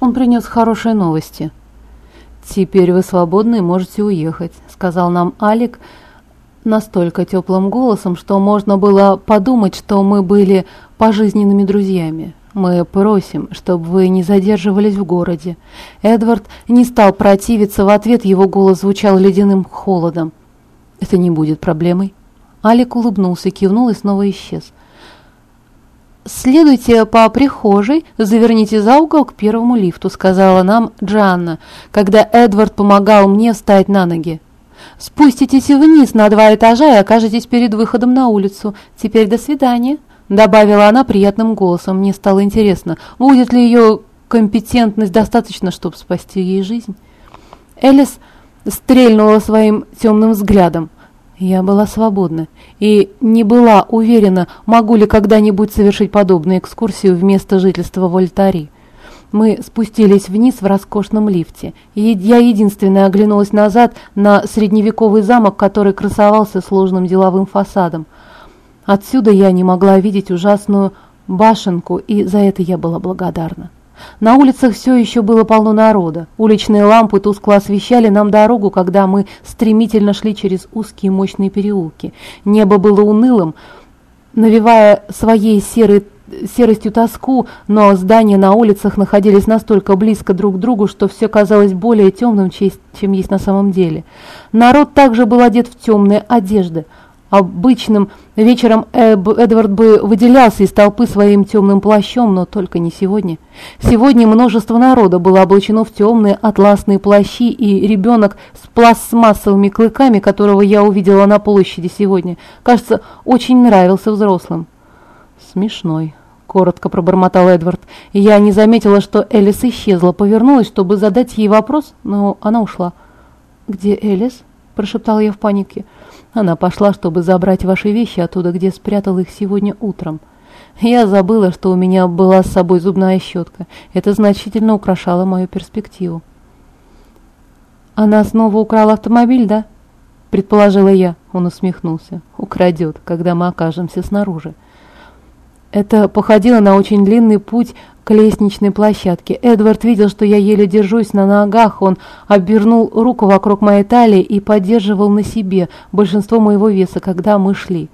Он принес хорошие новости. «Теперь вы свободны и можете уехать», — сказал нам Алик настолько теплым голосом, что можно было подумать, что мы были пожизненными друзьями. «Мы просим, чтобы вы не задерживались в городе». Эдвард не стал противиться, в ответ его голос звучал ледяным холодом. «Это не будет проблемой». Алик улыбнулся, кивнул и снова исчез. «Следуйте по прихожей, заверните за угол к первому лифту», — сказала нам Джанна, когда Эдвард помогал мне встать на ноги. «Спуститесь вниз на два этажа и окажетесь перед выходом на улицу. Теперь до свидания», — добавила она приятным голосом. Мне стало интересно, будет ли ее компетентность достаточно, чтобы спасти ей жизнь. Элис стрельнула своим темным взглядом. Я была свободна и не была уверена, могу ли когда-нибудь совершить подобную экскурсию вместо жительства в Альтари. Мы спустились вниз в роскошном лифте. И я единственная оглянулась назад на средневековый замок, который красовался сложным деловым фасадом. Отсюда я не могла видеть ужасную башенку, и за это я была благодарна. На улицах все еще было полно народа. Уличные лампы тускло освещали нам дорогу, когда мы стремительно шли через узкие мощные переулки. Небо было унылым, навевая своей серой серостью тоску, но здания на улицах находились настолько близко друг к другу, что все казалось более темным, чем есть на самом деле. Народ также был одет в темные одежды – Обычным вечером Эб, Эдвард бы выделялся из толпы своим темным плащом, но только не сегодня. Сегодня множество народа было облачено в темные атласные плащи, и ребенок с пластмассовыми клыками, которого я увидела на площади сегодня, кажется, очень нравился взрослым. «Смешной», — коротко пробормотал Эдвард. Я не заметила, что Элис исчезла, повернулась, чтобы задать ей вопрос, но она ушла. «Где Элис?» – прошептала я в панике. Она пошла, чтобы забрать ваши вещи оттуда, где спрятал их сегодня утром. Я забыла, что у меня была с собой зубная щетка. Это значительно украшало мою перспективу. «Она снова украла автомобиль, да?» – предположила я. Он усмехнулся. «Украдет, когда мы окажемся снаружи». Это походило на очень длинный путь к лестничной площадке. Эдвард видел, что я еле держусь на ногах. Он обернул руку вокруг моей талии и поддерживал на себе большинство моего веса, когда мы шли.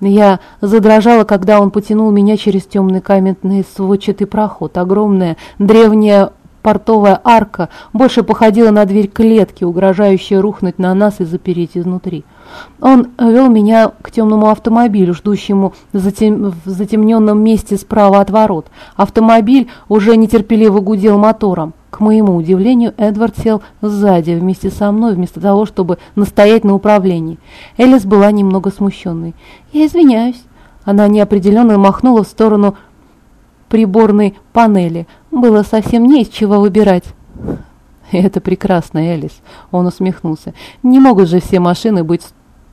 Я задрожала, когда он потянул меня через темный каменный сводчатый проход. Огромная древняя портовая арка больше походила на дверь клетки, угрожающая рухнуть на нас и запереть изнутри. Он вел меня к темному автомобилю, ждущему в затемненном месте справа от ворот. Автомобиль уже нетерпеливо гудел мотором. К моему удивлению, Эдвард сел сзади вместе со мной, вместо того, чтобы настоять на управлении. Элис была немного смущенной. «Я извиняюсь». Она неопределенно махнула в сторону приборной панели. Было совсем не из чего выбирать. «Это прекрасно, Элис», — он усмехнулся. «Не могут же все машины быть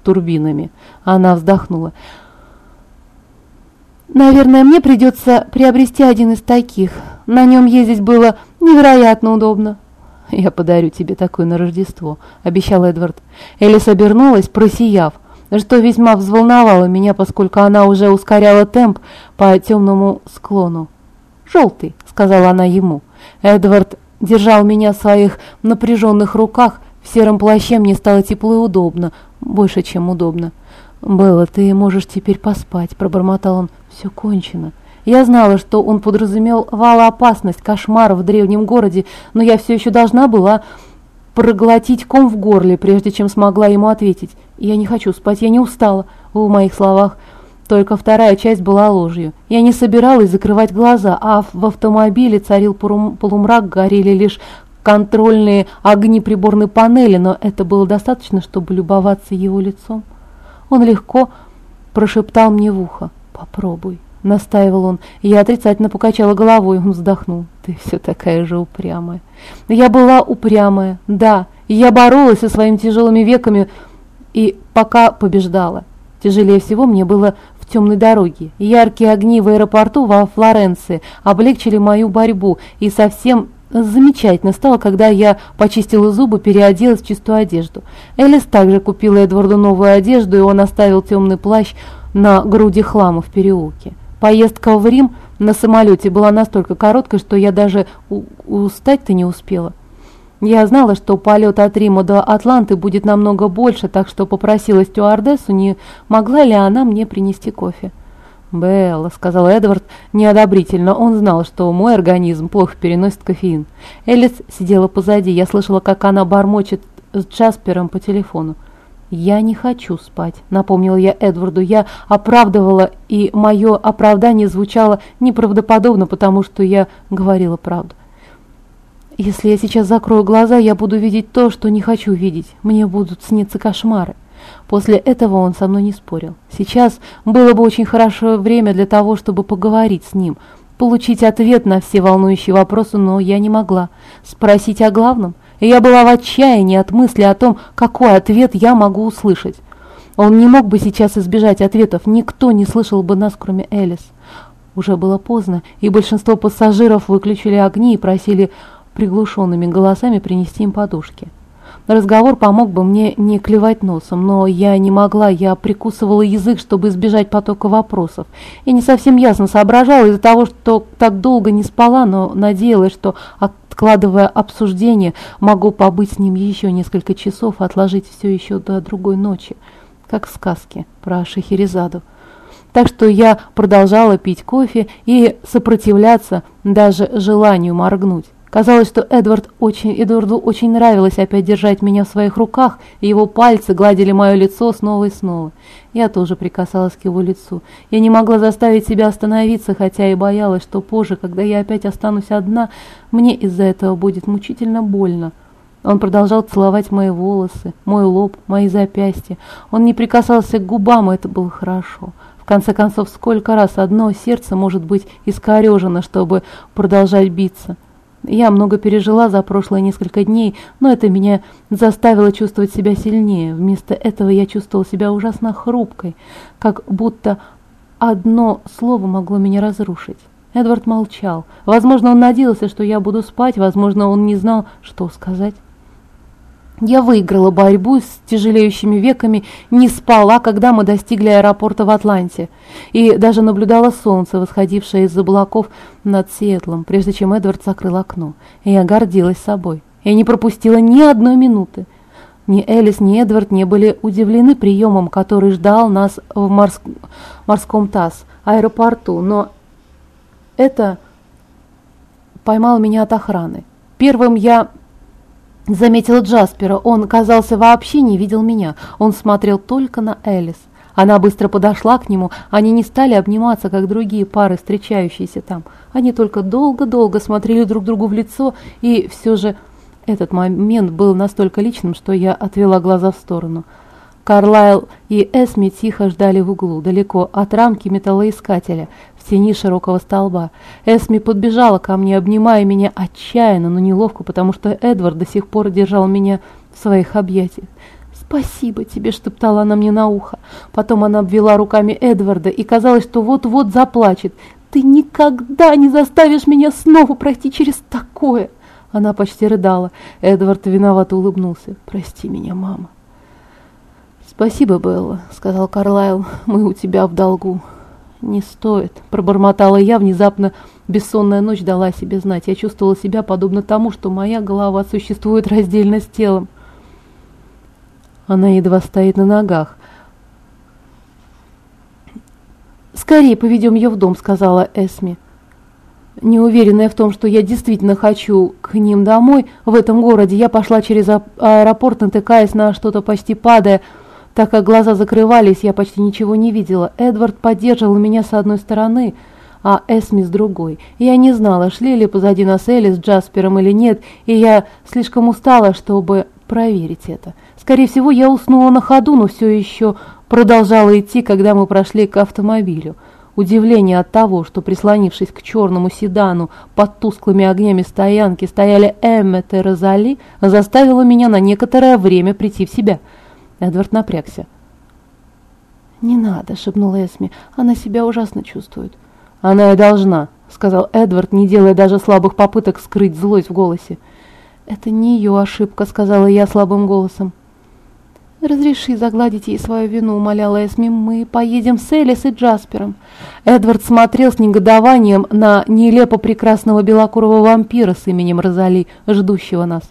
турбинами». Она вздохнула. «Наверное, мне придется приобрести один из таких. На нем ездить было невероятно удобно». «Я подарю тебе такой на Рождество», — обещал Эдвард. Элис обернулась, просияв, что весьма взволновало меня, поскольку она уже ускоряла темп по темному склону. «Желтый», — сказала она ему. Эдвард держал меня в своих напряженных руках. В сером плаще мне стало тепло и удобно, больше, чем удобно. «Белла, ты можешь теперь поспать», — пробормотал он. «Все кончено». Я знала, что он подразумел вала опасность, кошмар в древнем городе, но я все еще должна была проглотить ком в горле, прежде чем смогла ему ответить. «Я не хочу спать, я не устала». В моих словах только вторая часть была ложью. Я не собиралась закрывать глаза, а в автомобиле царил полумрак, горели лишь контрольные огни приборной панели, но это было достаточно, чтобы любоваться его лицом. Он легко прошептал мне в ухо. «Попробуй», — настаивал он. Я отрицательно покачала головой, он вздохнул. «Ты все такая же упрямая». Я была упрямая, да, я боролась со своими тяжелыми веками и пока побеждала. Тяжелее всего мне было темной дороге. Яркие огни в аэропорту во Флоренции облегчили мою борьбу, и совсем замечательно стало, когда я почистила зубы, переоделась в чистую одежду. Элис также купила Эдварду новую одежду, и он оставил темный плащ на груди хлама в переулке. Поездка в Рим на самолете была настолько короткой, что я даже устать-то не успела. Я знала, что полет от Рима до Атланты будет намного больше, так что попросила стюардессу, не могла ли она мне принести кофе. «Белла», — сказал Эдвард неодобрительно, он знал, что мой организм плохо переносит кофеин. Элис сидела позади, я слышала, как она бормочет с Джаспером по телефону. «Я не хочу спать», — напомнила я Эдварду. Я оправдывала, и мое оправдание звучало неправдоподобно, потому что я говорила правду. Если я сейчас закрою глаза, я буду видеть то, что не хочу видеть. Мне будут сниться кошмары. После этого он со мной не спорил. Сейчас было бы очень хорошее время для того, чтобы поговорить с ним, получить ответ на все волнующие вопросы, но я не могла. Спросить о главном? Я была в отчаянии от мысли о том, какой ответ я могу услышать. Он не мог бы сейчас избежать ответов, никто не слышал бы нас, кроме Элис. Уже было поздно, и большинство пассажиров выключили огни и просили приглушенными голосами принести им подушки. Разговор помог бы мне не клевать носом, но я не могла, я прикусывала язык, чтобы избежать потока вопросов. И не совсем ясно соображала из-за того, что так долго не спала, но надеялась, что, откладывая обсуждение, могу побыть с ним еще несколько часов, отложить все еще до другой ночи, как в сказке про Шахерезаду. Так что я продолжала пить кофе и сопротивляться даже желанию моргнуть. Казалось, что Эдвард очень, Эдварду очень нравилось опять держать меня в своих руках, и его пальцы гладили мое лицо снова и снова. Я тоже прикасалась к его лицу. Я не могла заставить себя остановиться, хотя и боялась, что позже, когда я опять останусь одна, мне из-за этого будет мучительно больно. Он продолжал целовать мои волосы, мой лоб, мои запястья. Он не прикасался к губам, и это было хорошо. В конце концов, сколько раз одно сердце может быть искорежено, чтобы продолжать биться? Я много пережила за прошлые несколько дней, но это меня заставило чувствовать себя сильнее. Вместо этого я чувствовала себя ужасно хрупкой, как будто одно слово могло меня разрушить. Эдвард молчал. Возможно, он надеялся, что я буду спать, возможно, он не знал, что сказать. Я выиграла борьбу с тяжелеющими веками, не спала, когда мы достигли аэропорта в Атланте, и даже наблюдала солнце, восходившее из облаков над Сиэтлом, прежде чем Эдвард закрыл окно. И я гордилась собой. Я не пропустила ни одной минуты. Ни Элис, ни Эдвард не были удивлены приемом, который ждал нас в морск... морском ТАСС, аэропорту, но это поймало меня от охраны. Первым я Заметила Джаспера, он, казался, вообще не видел меня, он смотрел только на Элис. Она быстро подошла к нему, они не стали обниматься, как другие пары, встречающиеся там. Они только долго-долго смотрели друг другу в лицо, и все же этот момент был настолько личным, что я отвела глаза в сторону. Карлайл и Эсми тихо ждали в углу, далеко от рамки металлоискателя, в тени широкого столба. Эсми подбежала ко мне, обнимая меня отчаянно, но неловко, потому что Эдвард до сих пор держал меня в своих объятиях. «Спасибо тебе», — шептала она мне на ухо. Потом она обвела руками Эдварда и казалось, что вот-вот заплачет. «Ты никогда не заставишь меня снова пройти через такое!» Она почти рыдала. Эдвард виновато улыбнулся. «Прости меня, мама». «Спасибо, Белла», — сказал Карлайл. «Мы у тебя в долгу». «Не стоит», — пробормотала я, внезапно бессонная ночь дала себе знать. Я чувствовала себя подобно тому, что моя голова существует раздельно с телом. Она едва стоит на ногах. «Скорее поведем ее в дом», — сказала Эсми. Неуверенная в том, что я действительно хочу к ним домой, в этом городе, я пошла через аэропорт, натыкаясь на что-то почти падая, так как глаза закрывались, я почти ничего не видела. Эдвард поддерживал меня с одной стороны, а Эсми с другой. Я не знала, шли ли позади нас Элли с Джаспером или нет, и я слишком устала, чтобы проверить это. Скорее всего, я уснула на ходу, но все еще продолжала идти, когда мы прошли к автомобилю. Удивление от того, что, прислонившись к черному седану под тусклыми огнями стоянки, стояли Эммет и Розали, заставило меня на некоторое время прийти в себя – Эдвард напрягся. «Не надо», — шепнула Эсми, — «она себя ужасно чувствует». «Она и должна», — сказал Эдвард, не делая даже слабых попыток скрыть злость в голосе. «Это не ее ошибка», — сказала я слабым голосом. «Разреши загладить ей свою вину», — умоляла Эсми. «Мы поедем с Элис и Джаспером». Эдвард смотрел с негодованием на нелепо прекрасного белокурого вампира с именем Розали, ждущего нас.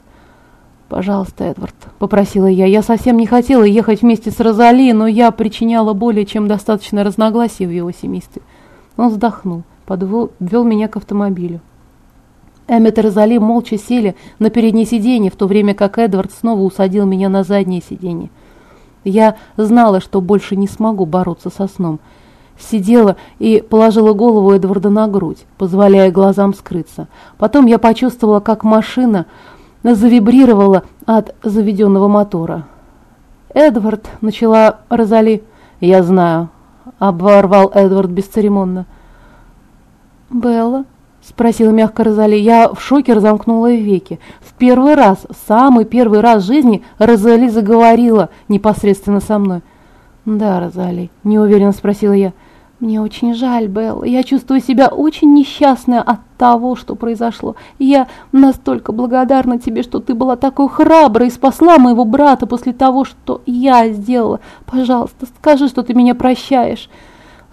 «Пожалуйста, Эдвард», — попросила я. Я совсем не хотела ехать вместе с Розали, но я причиняла более чем достаточно разногласий в его семействе. Он вздохнул, подвел меня к автомобилю. Эммет и Розали молча сели на переднее сиденье, в то время как Эдвард снова усадил меня на заднее сиденье. Я знала, что больше не смогу бороться со сном. Сидела и положила голову Эдварда на грудь, позволяя глазам скрыться. Потом я почувствовала, как машина завибрировала от заведенного мотора. «Эдвард», — начала Розали. «Я знаю», — оборвал Эдвард бесцеремонно. «Белла», — спросила мягко Розали. Я в шоке разомкнула веки. В первый раз, самый первый раз в жизни Розали заговорила непосредственно со мной. «Да, Розали», — неуверенно спросила я. «Мне очень жаль, Белла. Я чувствую себя очень несчастной от того, что произошло. Я настолько благодарна тебе, что ты была такой храброй и спасла моего брата после того, что я сделала. Пожалуйста, скажи, что ты меня прощаешь».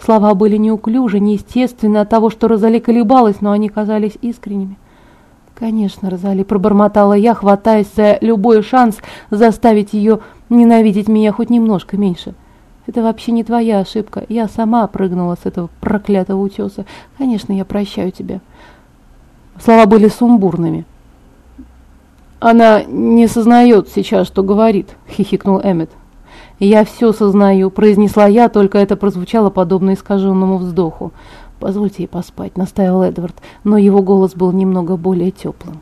Слова были неуклюжи, неестественны от того, что Розали колебалась, но они казались искренними. «Конечно, Розали», — пробормотала я, хватаясь за любой шанс заставить ее ненавидеть меня хоть немножко меньше. Это вообще не твоя ошибка. Я сама прыгнула с этого проклятого утеса. Конечно, я прощаю тебя. Слова были сумбурными. Она не сознает сейчас, что говорит, хихикнул Эммет. «Я все сознаю», — произнесла я, только это прозвучало подобно искаженному вздоху. «Позвольте ей поспать», — настаивал Эдвард, но его голос был немного более теплым.